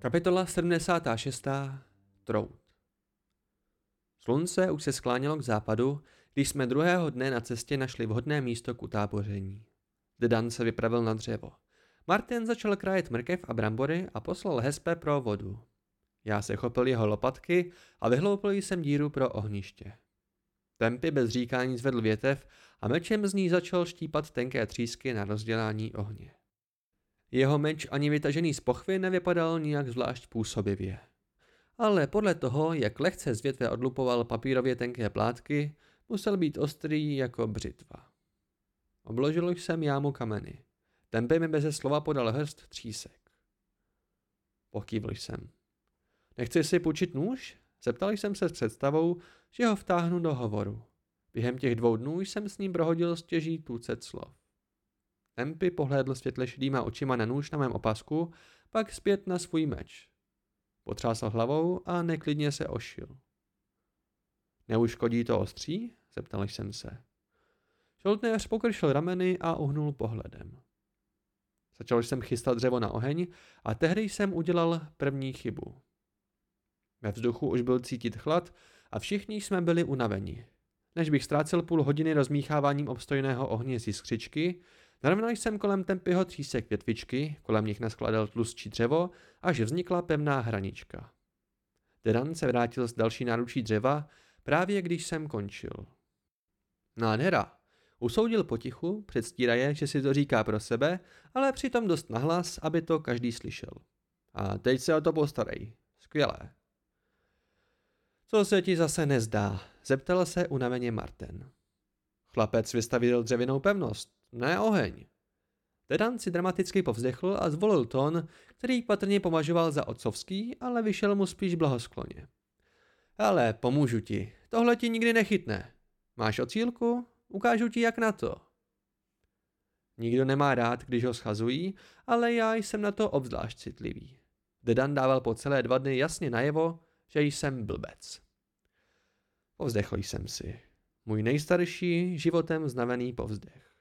Kapitola 76. Trout Slunce už se sklánělo k západu, když jsme druhého dne na cestě našli vhodné místo k utáboření. Dedan se vypravil na dřevo. Martin začal krájet mrkev a brambory a poslal Hespe pro vodu. Já se chopil jeho lopatky a vyhloupil jsem díru pro ohniště. Tempy bez říkání zvedl větev a mečem z ní začal štípat tenké třísky na rozdělání ohně. Jeho meč ani vytažený z pochvy nevypadal nijak zvlášť působivě. Ale podle toho, jak lehce z větve odlupoval papírově tenké plátky, musel být ostrý jako břitva. Obložil jsem jámu kameny. Tempy mi beze slova podal hrst třísek. Pokývl jsem. Nechci si půjčit nůž? Zeptal jsem se s představou, že ho vtáhnu do hovoru. Během těch dvou dnů jsem s ním prohodil stěží tucet slov. Tempy pohlédl světle šedýma očima na nůž na mém opasku, pak zpět na svůj meč. Potřásal hlavou a neklidně se ošil. Neuškodí to ostří? Zeptal jsem se. Žoltnéř pokršil rameny a uhnul pohledem. Začal jsem chystat dřevo na oheň a tehdy jsem udělal první chybu. Ve vzduchu už byl cítit chlad a všichni jsme byli unaveni. Než bych ztrácel půl hodiny rozmícháváním obstojného ohně z jiskřičky, narovnal jsem kolem tempyho třísek větvičky, kolem nich naskladal tlustší dřevo, až vznikla pevná hranička. Dedan se vrátil z další náručí dřeva, právě když jsem končil. Nádhera, Usoudil potichu, předstíraje, že si to říká pro sebe, ale přitom dost nahlas, aby to každý slyšel. A teď se o to postarej. Skvělé. Co se ti zase nezdá? Zeptal se unaveně Martin. Chlapec vystavil dřevěnou pevnost, ne oheň. Dedan si dramaticky povzdechl a zvolil tón, který patrně považoval za otcovský, ale vyšel mu spíš blahoskloně. Ale pomůžu ti, tohle ti nikdy nechytne. Máš ocílku? Ukážu ti, jak na to. Nikdo nemá rád, když ho schazují, ale já jsem na to obzvlášť citlivý. Dedan dával po celé dva dny jasně najevo, že jsem blbec. Povzdechl jsem si. Můj nejstarší, životem znavený povzdech.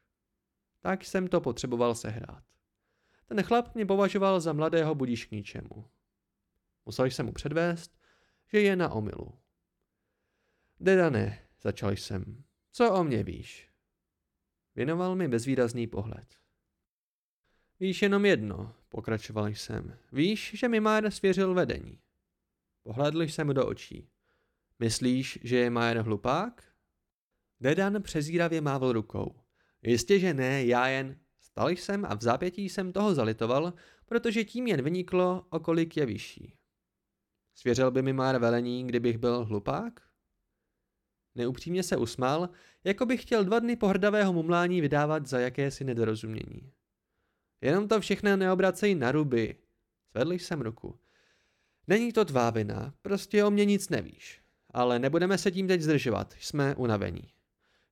Tak jsem to potřeboval sehrát. Ten chlap mě považoval za mladého budíš k ničemu. Musel jsem mu předvést, že je na omilu. Dedane, začal jsem, co o mě víš? Věnoval mi bezvýrazný pohled. Víš jenom jedno, pokračoval jsem. Víš, že mi Majer svěřil vedení. Pohledl jsem do očí. Myslíš, že je Majer hlupák? Dedan přezíravě mávl rukou. Jistě, že ne, já jen... Stal jsem a v zápětí jsem toho zalitoval, protože tím jen vyniklo, o kolik je vyšší. Svěřil by mi Majer velení, kdybych byl hlupák? Neupřímně se usmál, jako by chtěl dva dny pohrdavého mumlání vydávat za jakési nedorozumění. Jenom to všechno neobracej na ruby. Zvedl jsem ruku. Není to tvá vina, prostě o mě nic nevíš. Ale nebudeme se tím teď zdržovat, jsme unavení.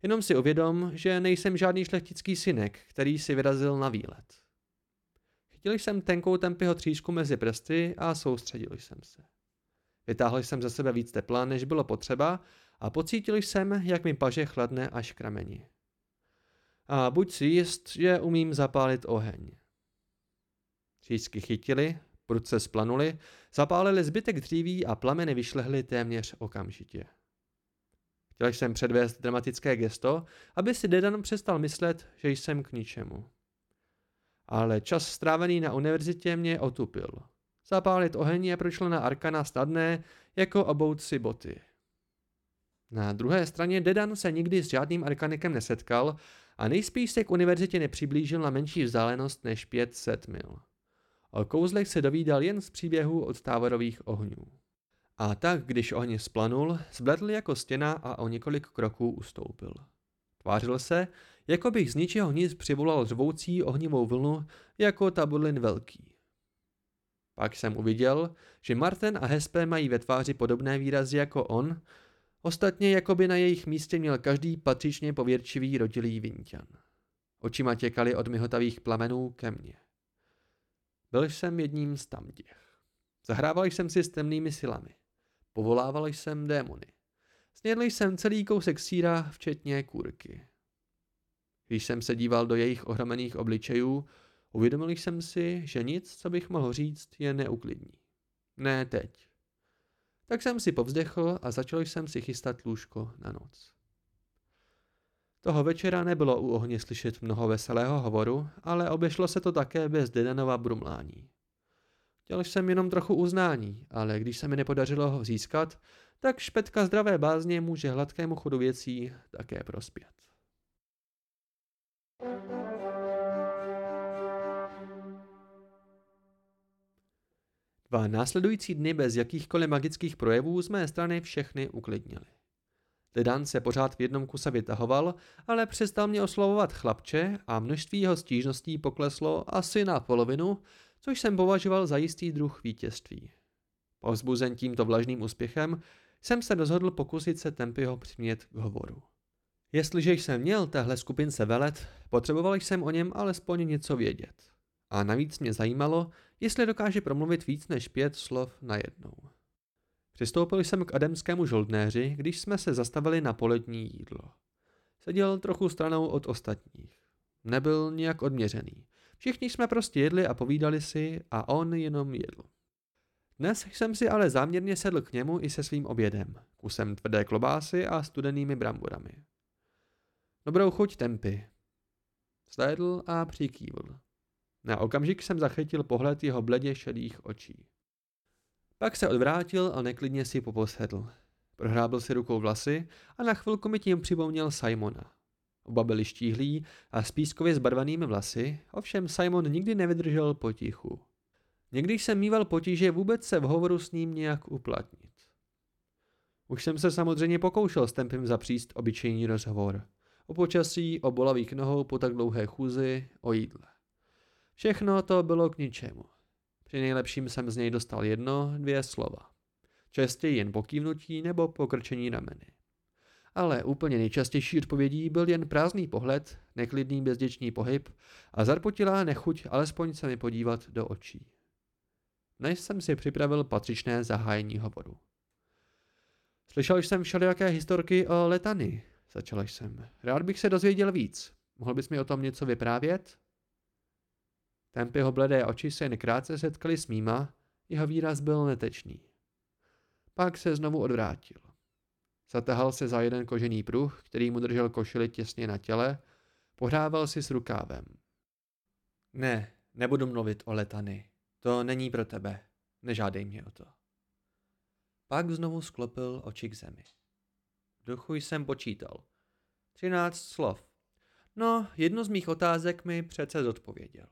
Jenom si uvědom, že nejsem žádný šlechtický synek, který si vyrazil na výlet. Chytil jsem tenkou tempyho třísku mezi prsty a soustředil jsem se. Vytáhl jsem ze sebe víc tepla, než bylo potřeba a pocítil jsem, jak mi paže chladne až k rameni. A buď si jist, že umím zapálit oheň. Třísky chytili, prudce splanuli, zapálili zbytek dříví a plameny vyšlehly téměř okamžitě. Chtěl jsem předvést dramatické gesto, aby si Dedan přestal myslet, že jsem k ničemu. Ale čas strávený na univerzitě mě otupil. Zapálit oheň je pro člena Arkana snadné, jako obout si boty. Na druhé straně Dedan se nikdy s žádným arkanikem nesetkal a nejspíš se k univerzitě nepřiblížil na menší vzdálenost než 500 mil. O kouzlech se dovídal jen z příběhů od táborových ohňů. A tak, když ohně splanul, zbledl jako stěna a o několik kroků ustoupil. Tvářil se, jako bych z ničeho nic přivolal řvoucí ohnivou vlnu jako tabulin velký. Pak jsem uviděl, že Martin a Hespe mají ve tváři podobné výrazy jako on, ostatně jako by na jejich místě měl každý patřičně pověrčivý rodilý vinťan. Očima těkali od myhotavých plamenů ke mně. Byl jsem jedním z tamtěch. Zahrával jsem si s temnými silami. Povolával jsem démony. Snědl jsem celý kousek síra, včetně kůrky. Když jsem se díval do jejich ohromených obličejů, uvědomil jsem si, že nic, co bych mohl říct, je neuklidní. Ne teď. Tak jsem si povzdechl a začal jsem si chystat lůžko na noc. Toho večera nebylo u ohně slyšet mnoho veselého hovoru, ale obešlo se to také bez Dedanova brumlání. Chtěl jsem jenom trochu uznání, ale když se mi nepodařilo ho získat, tak špetka zdravé bázně může hladkému chodu věcí také prospět. Dva následující dny bez jakýchkoliv magických projevů z mé strany všechny uklidnili. Lidan se pořád v jednom kuse vytahoval, ale přestal mě oslovovat chlapče a množství jeho stížností pokleslo asi na polovinu, což jsem považoval za jistý druh vítězství. Povzbuzen tímto vlažným úspěchem jsem se rozhodl pokusit se Tempyho přimět k hovoru. Jestliže jsem měl téhle skupince velet, potřeboval jsem o něm alespoň něco vědět. A navíc mě zajímalo, jestli dokáže promluvit víc než pět slov najednou. Přistoupil jsem k ademskému žoldnéři, když jsme se zastavili na polední jídlo. Seděl trochu stranou od ostatních. Nebyl nijak odměřený. Všichni jsme prostě jedli a povídali si a on jenom jedl. Dnes jsem si ale záměrně sedl k němu i se svým obědem, kusem tvrdé klobásy a studenými bramborami. Dobrou chuť tempy. Slédl a přikývl. Na okamžik jsem zachytil pohled jeho bledě šedých očí. Pak se odvrátil a neklidně si poposedl. Prohrábil si rukou vlasy a na chvilku mi tím připomněl Simona. Oba byli štíhlí a s pískově zbarvanými vlasy, ovšem Simon nikdy nevydržel potichu. Někdy jsem mýval potíže vůbec se v hovoru s ním nějak uplatnit. Už jsem se samozřejmě pokoušel s tempem zapříst obyčejný rozhovor. O počasí, o bolavých nohou po tak dlouhé chůzi, o jídle. Všechno to bylo k ničemu. Při nejlepším jsem z něj dostal jedno, dvě slova. Častěji jen pokývnutí nebo pokrčení rameny. Ale úplně nejčastější odpovědí byl jen prázdný pohled, neklidný bezděčný pohyb a zarpotilá nechuť alespoň se mi podívat do očí. Než jsem si připravil patřičné zahájení hovoru. Slyšel jsem všelijaké historky o letany, začal jsem. Rád bych se dozvěděl víc. Mohl bys mi o tom něco vyprávět? Tempyho bledé oči se jen krátce setkaly s mýma, jeho výraz byl netečný. Pak se znovu odvrátil. Zatahal se za jeden kožený pruh, který mu držel košili těsně na těle, pohrával si s rukávem. Ne, nebudu mluvit o letany. To není pro tebe. Nežádej mě o to. Pak znovu sklopil oči k zemi. V duchu jsem počítal. Třináct slov. No, jednu z mých otázek mi přece zodpověděl.